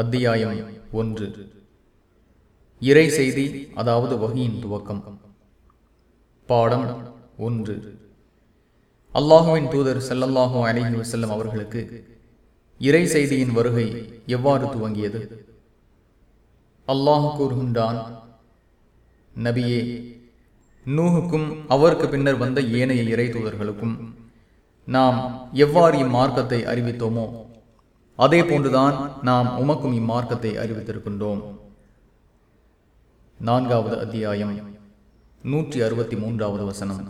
அத்தியாயம் ஒன்று. இறை செய்தி அதாவது வகையின் துவக்கம். பாடம் ஒன்று. அல்லாஹுவின் தூதர் செல்லல்லாஹோ அலைஹி வசல்லம் அவர்களுக்கு இறை செய்தியின் வருகை எவ்வாறு துவங்கியது? அல்லாஹ் கூறுகின்றான் நபியே நூஹுக்கும் அவருக்கு பின்னர் வந்த ஏனைய இறை தூதர்களுக்கும் நாம் எவ்வாறு இம்மார்க்கத்தை அறிவித்தோமோ அதே போன்றுதான் நாம் உமக்கும் இம்மார்க்கத்தை அறிவித்திருக்கின்றோம். நான்காவது அத்தியாயம் நூற்றி அறுபத்தி மூன்றாவது வசனம்.